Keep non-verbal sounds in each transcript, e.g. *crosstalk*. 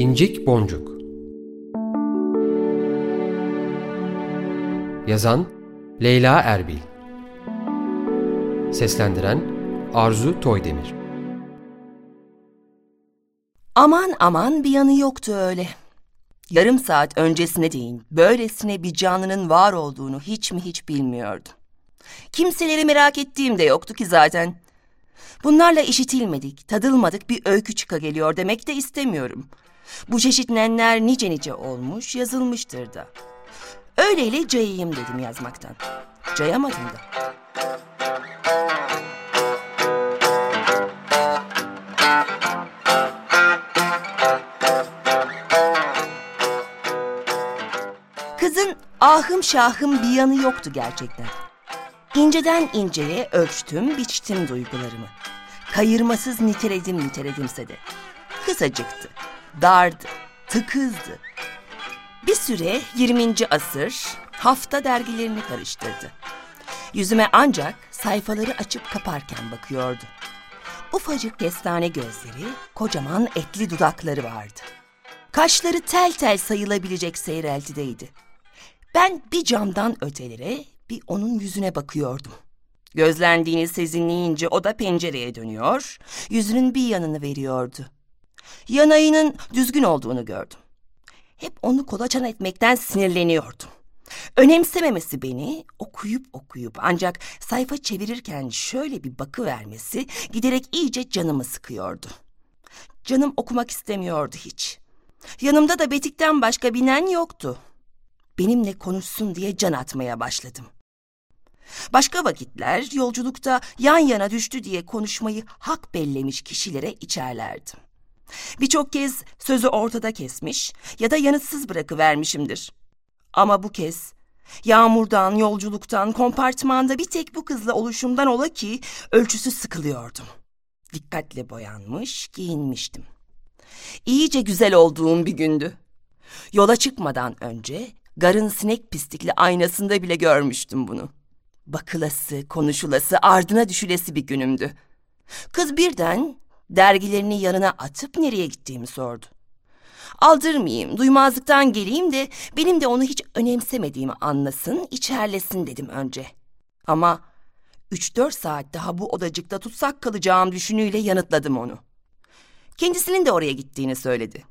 İncik Boncuk Yazan Leyla Erbil Seslendiren Arzu Toydemir Aman aman bir yanı yoktu öyle. Yarım saat öncesine değin böylesine bir canlının var olduğunu hiç mi hiç bilmiyordum. Kimseleri merak ettiğim de yoktu ki zaten. Bunlarla işitilmedik, tadılmadık bir öykü çıka geliyor demek de istemiyorum. Bu çeşit nenler nice nice olmuş, yazılmıştır da. Öyleyle cayayım dedim yazmaktan. Cayamadım da. Kızın ahım şahım bir yanı yoktu gerçekten. İnceden inceye ölçtüm, biçtim duygularımı. Kayırmasız niteledim niteledimse de. Kısacıktı, dardı, tıkızdı. Bir süre 20. asır hafta dergilerini karıştırdı. Yüzüme ancak sayfaları açıp kaparken bakıyordu. Ufacık kestane gözleri, kocaman etli dudakları vardı. Kaşları tel tel sayılabilecek seyreltideydi. Ben bir camdan ötelere, bir onun yüzüne bakıyordum. Gözlendiğini sezinleyince o da pencereye dönüyor, yüzünün bir yanını veriyordu. Yanayının düzgün olduğunu gördüm. Hep onu kolaçan etmekten sinirleniyordum. Önemsememesi beni okuyup okuyup ancak sayfa çevirirken şöyle bir bakı vermesi giderek iyice canımı sıkıyordu. Canım okumak istemiyordu hiç. Yanımda da Betik'ten başka binen yoktu. Benimle konuşsun diye can atmaya başladım. Başka vakitler yolculukta yan yana düştü diye konuşmayı hak bellemiş kişilere içerlerdim. Birçok kez sözü ortada kesmiş ya da yanıtsız bırakıvermişimdir. Ama bu kez yağmurdan, yolculuktan, kompartmanda bir tek bu kızla oluşumdan ola ki ölçüsü sıkılıyordum. Dikkatle boyanmış, giyinmiştim. İyice güzel olduğum bir gündü. Yola çıkmadan önce garın sinek pislikli aynasında bile görmüştüm bunu. Bakılası, konuşulası, ardına düşülesi bir günümdü. Kız birden dergilerini yanına atıp nereye gittiğimi sordu. Aldırmayayım, duymazlıktan geleyim de benim de onu hiç önemsemediğimi anlasın, içerlesin dedim önce. Ama üç dört saat daha bu odacıkta tutsak kalacağım düşünüyle yanıtladım onu. Kendisinin de oraya gittiğini söyledi.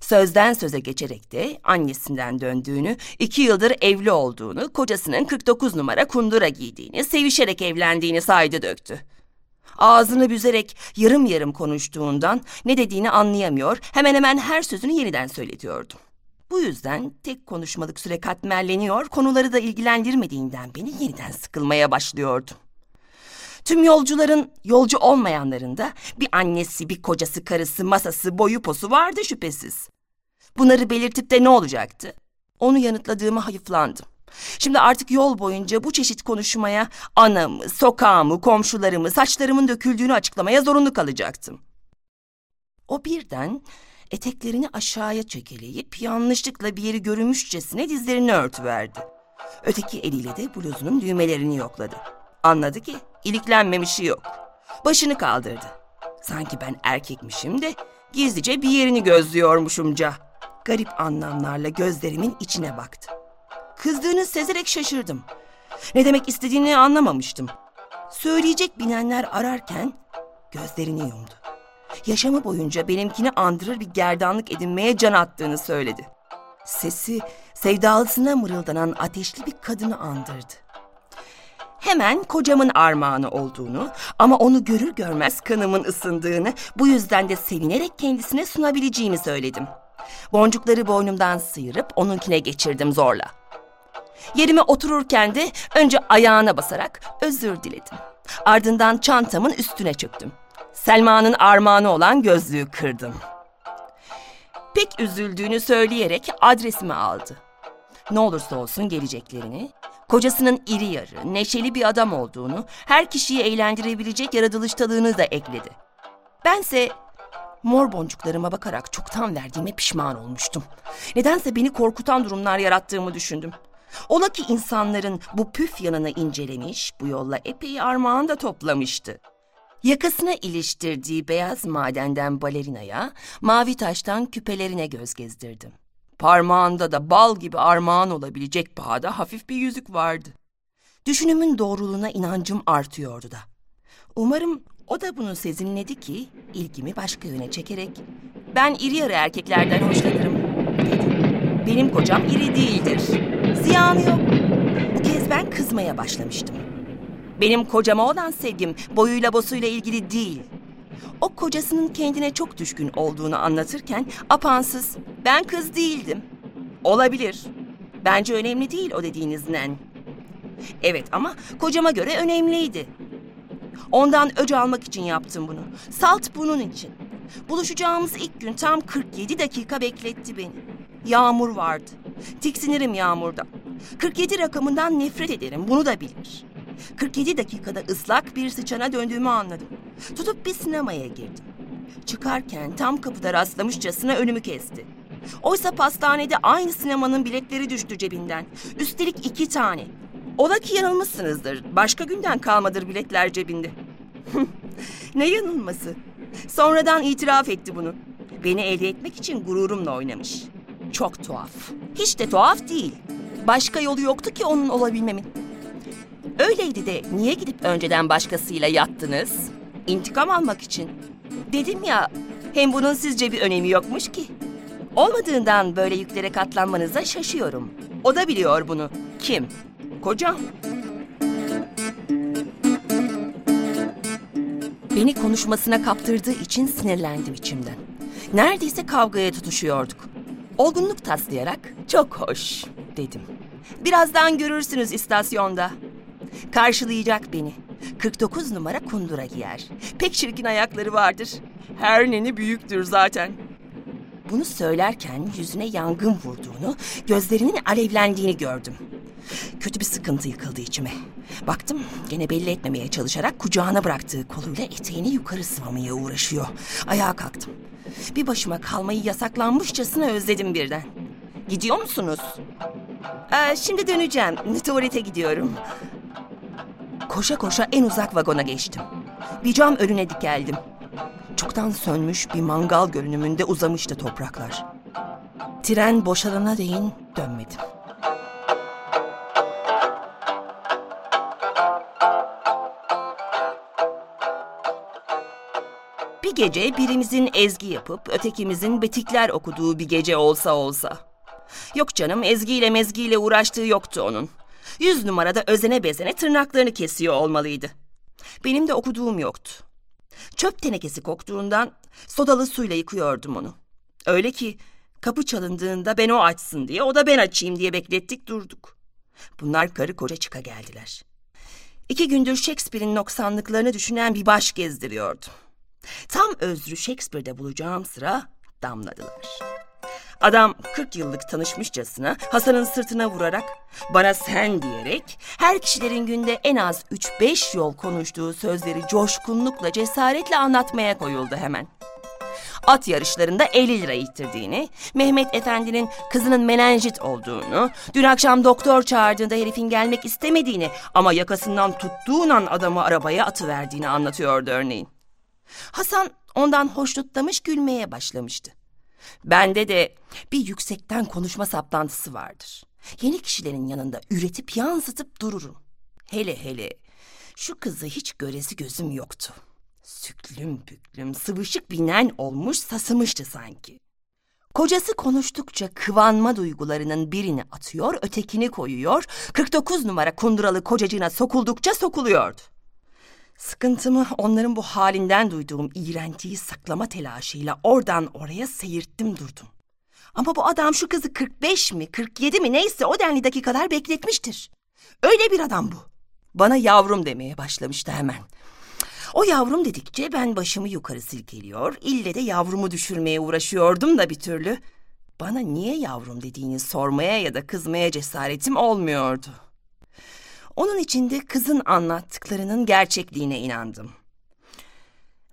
Sözden söze geçerek de annesinden döndüğünü, iki yıldır evli olduğunu, kocasının 49 numara kundura giydiğini, sevişerek evlendiğini saydı döktü. Ağzını büzerek yarım yarım konuştuğundan ne dediğini anlayamıyor, hemen hemen her sözünü yeniden söyletiyordum. Bu yüzden tek konuşmalık süre katmerleniyor, konuları da ilgilendirmediğinden beni yeniden sıkılmaya başlıyordum. Tüm yolcuların, yolcu olmayanların da bir annesi, bir kocası, karısı, masası, boyu posu vardı şüphesiz. Bunları belirtip de ne olacaktı? Onu yanıtladığıma hayıflandım. Şimdi artık yol boyunca bu çeşit konuşmaya anamı, sokağımı, komşularımı, saçlarımın döküldüğünü açıklamaya zorunlu kalacaktım. O birden eteklerini aşağıya çekeleyip yanlışlıkla bir yeri görünmüşçesine dizlerini örtüverdi. Öteki eliyle de bluzunun düğmelerini yokladı. Anladı ki iliklenmemişi yok. Başını kaldırdı. Sanki ben erkekmişim de gizlice bir yerini gözlüyormuşumca. Garip anlamlarla gözlerimin içine baktı. Kızdığını sezerek şaşırdım. Ne demek istediğini anlamamıştım. Söyleyecek binenler ararken gözlerini yumdu. Yaşamı boyunca benimkini andırır bir gerdanlık edinmeye can attığını söyledi. Sesi sevdalısına mırıldanan ateşli bir kadını andırdı. Hemen kocamın armağanı olduğunu ama onu görür görmez kanımın ısındığını bu yüzden de sevinerek kendisine sunabileceğimi söyledim. Boncukları boynumdan sıyırıp onunkine geçirdim zorla. Yerime otururken de önce ayağına basarak özür diledim. Ardından çantamın üstüne çöktüm. Selma'nın armağanı olan gözlüğü kırdım. Pek üzüldüğünü söyleyerek adresimi aldı. Ne olursa olsun geleceklerini, kocasının iri yarı, neşeli bir adam olduğunu, her kişiyi eğlendirebilecek yaratılıştalığını da ekledi. Bense mor boncuklarıma bakarak çoktan verdiğime pişman olmuştum. Nedense beni korkutan durumlar yarattığımı düşündüm. Ola ki insanların bu püf yanını incelemiş, bu yolla epey armağan da toplamıştı. Yakasına iliştirdiği beyaz madenden balerinaya, mavi taştan küpelerine göz gezdirdim. Parmağında da bal gibi armağan olabilecek pahada hafif bir yüzük vardı. Düşünümün doğruluğuna inancım artıyordu da. Umarım o da bunu sezinledi ki ilgimi başka yöne çekerek ben iri yarı erkeklerden hoşlanırım dedi. Benim kocam iri değildir. Ziyanı yok. Bu kez ben kızmaya başlamıştım. Benim kocama olan sevgim boyuyla bosuyla ilgili değil. O kocasının kendine çok düşkün olduğunu anlatırken apansız ben kız değildim. Olabilir. Bence önemli değil o dediğiniz nen. Evet ama kocama göre önemliydi. Ondan öc almak için yaptım bunu. Salt bunun için. Buluşacağımız ilk gün tam 47 dakika bekletti beni. Yağmur vardı. Tiksinirim yağmurda. 47 rakamından nefret ederim bunu da bilir. 47 dakikada ıslak bir sıçana döndüğümü anladım. Tutup bir sinemaya girdim. Çıkarken tam kapıda rastlamışçasına önümü kesti. Oysa pastanede aynı sinemanın biletleri düştü cebinden. Üstelik iki tane. Ola ki yanılmışsınızdır. Başka günden kalmadır biletler cebinde. *laughs* ne yanılması? Sonradan itiraf etti bunu. Beni elde etmek için gururumla oynamış. Çok tuhaf. Hiç de tuhaf değil. Başka yolu yoktu ki onun olabilmemin. Öyleydi de niye gidip önceden başkasıyla yattınız? İntikam almak için. Dedim ya, hem bunun sizce bir önemi yokmuş ki. Olmadığından böyle yüklere katlanmanıza şaşıyorum. O da biliyor bunu. Kim? Kocam. Beni konuşmasına kaptırdığı için sinirlendim içimden. Neredeyse kavgaya tutuşuyorduk. Olgunluk taslayarak çok hoş dedim. Birazdan görürsünüz istasyonda. Karşılayacak beni. 49 numara kundura giyer. Pek çirkin ayakları vardır. Her neni büyüktür zaten. Bunu söylerken yüzüne yangın vurduğunu, gözlerinin alevlendiğini gördüm. Kötü bir sıkıntı yıkıldı içime. Baktım gene belli etmemeye çalışarak kucağına bıraktığı koluyla eteğini yukarı sıvamaya uğraşıyor. Ayağa kalktım. Bir başıma kalmayı yasaklanmışçasına özledim birden. Gidiyor musunuz? Ee, şimdi döneceğim. Tuvalete gidiyorum. Koşa koşa en uzak vagona geçtim. Bir cam önüne dikeldim. Çoktan sönmüş bir mangal görünümünde uzamıştı topraklar. Tren boşalana değin dönmedim. Gece birimizin ezgi yapıp ötekimizin betikler okuduğu bir gece olsa olsa. Yok canım ezgiyle mezgiyle uğraştığı yoktu onun. Yüz numarada özene bezene tırnaklarını kesiyor olmalıydı. Benim de okuduğum yoktu. Çöp tenekesi koktuğundan sodalı suyla yıkıyordum onu. Öyle ki kapı çalındığında ben o açsın diye o da ben açayım diye beklettik durduk. Bunlar karı koca çıka geldiler. İki gündür Shakespeare'in noksanlıklarını düşünen bir baş gezdiriyordum. Tam özrü Shakespeare'de bulacağım sıra damladılar. Adam 40 yıllık tanışmışçasına Hasan'ın sırtına vurarak bana sen diyerek her kişilerin günde en az 3-5 yol konuştuğu sözleri coşkunlukla cesaretle anlatmaya koyuldu hemen. At yarışlarında 50 lira ittirdiğini, Mehmet Efendi'nin kızının menenjit olduğunu, dün akşam doktor çağırdığında herifin gelmek istemediğini ama yakasından tuttuğun an adamı arabaya atıverdiğini anlatıyordu örneğin. Hasan ondan hoşnutlamış gülmeye başlamıştı. Bende de bir yüksekten konuşma saplantısı vardır. Yeni kişilerin yanında üretip yansıtıp dururum. Hele hele şu kızı hiç göresi gözüm yoktu. Süklüm püklüm sıvışık binen olmuş sasımıştı sanki. Kocası konuştukça kıvanma duygularının birini atıyor, ötekini koyuyor, 49 numara kunduralı kocacığına sokuldukça sokuluyordu. Sıkıntımı onların bu halinden duyduğum iğrentiyi saklama telaşıyla oradan oraya seyirttim durdum. Ama bu adam şu kızı 45 mi 47 mi neyse o denli dakikalar bekletmiştir. Öyle bir adam bu. Bana yavrum demeye başlamıştı hemen. O yavrum dedikçe ben başımı yukarı silkeliyor, ille de yavrumu düşürmeye uğraşıyordum da bir türlü. Bana niye yavrum dediğini sormaya ya da kızmaya cesaretim olmuyordu. Onun içinde kızın anlattıklarının gerçekliğine inandım.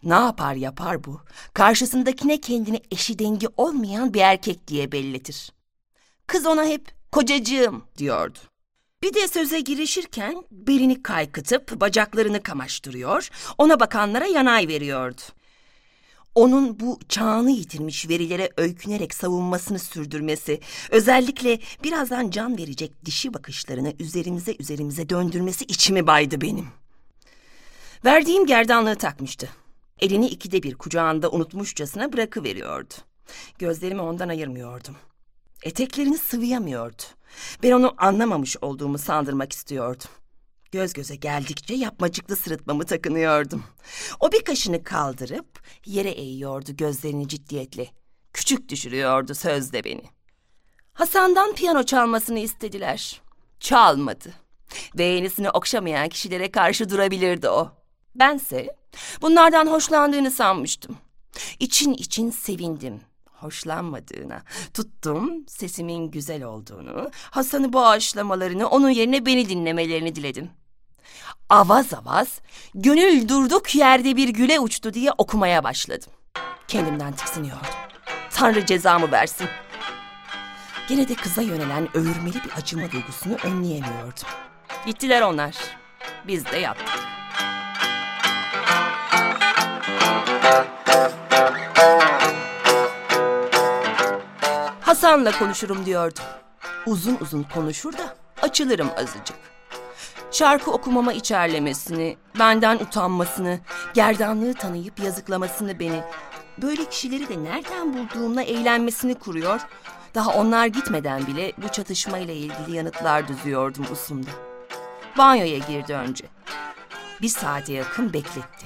Ne yapar yapar bu? Karşısındakine kendini eşi dengi olmayan bir erkek diye belletir. Kız ona hep kocacığım diyordu. Bir de söze girişirken belini kaykıtıp bacaklarını kamaştırıyor, ona bakanlara yanay veriyordu. Onun bu çağını yitirmiş verilere öykünerek savunmasını sürdürmesi, özellikle birazdan can verecek dişi bakışlarını üzerimize üzerimize döndürmesi içimi baydı benim. Verdiğim gerdanlığı takmıştı. Elini ikide bir kucağında unutmuşçasına bırakıveriyordu. Gözlerimi ondan ayırmıyordum. Eteklerini sıvayamıyordu. Ben onu anlamamış olduğumu sandırmak istiyordum. Göz göze geldikçe yapmacıklı sırıtmamı takınıyordum. O bir kaşını kaldırıp yere eğiyordu gözlerini ciddiyetle. Küçük düşürüyordu sözde beni. Hasan'dan piyano çalmasını istediler. Çalmadı. Beğenisini okşamayan kişilere karşı durabilirdi o. Bense bunlardan hoşlandığını sanmıştım. İçin için sevindim hoşlanmadığına, tuttum sesimin güzel olduğunu, Hasan'ı bağışlamalarını, onun yerine beni dinlemelerini diledim. Avaz avaz, gönül durduk yerde bir güle uçtu diye okumaya başladım. Kendimden tiksiniyordum. Tanrı cezamı versin. Gene de kıza yönelen övürmeli bir acıma duygusunu önleyemiyordum. Gittiler onlar. Biz de yattık. Hasan'la konuşurum diyordum. Uzun uzun konuşur da açılırım azıcık. Şarkı okumama içerlemesini, benden utanmasını, gerdanlığı tanıyıp yazıklamasını beni, böyle kişileri de nereden bulduğumla eğlenmesini kuruyor, daha onlar gitmeden bile bu çatışmayla ilgili yanıtlar düzüyordum usumda. Banyoya girdi önce. Bir saate yakın bekletti.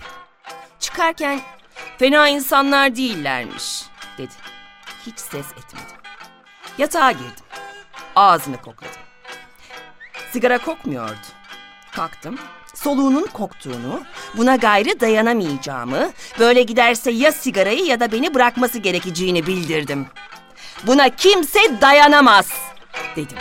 Çıkarken fena insanlar değillermiş dedi. Hiç ses etmedim. Yatağa girdim. Ağzını kokladım. Sigara kokmuyordu. Kalktım. Soluğunun koktuğunu, buna gayrı dayanamayacağımı, böyle giderse ya sigarayı ya da beni bırakması gerekeceğini bildirdim. Buna kimse dayanamaz dedim.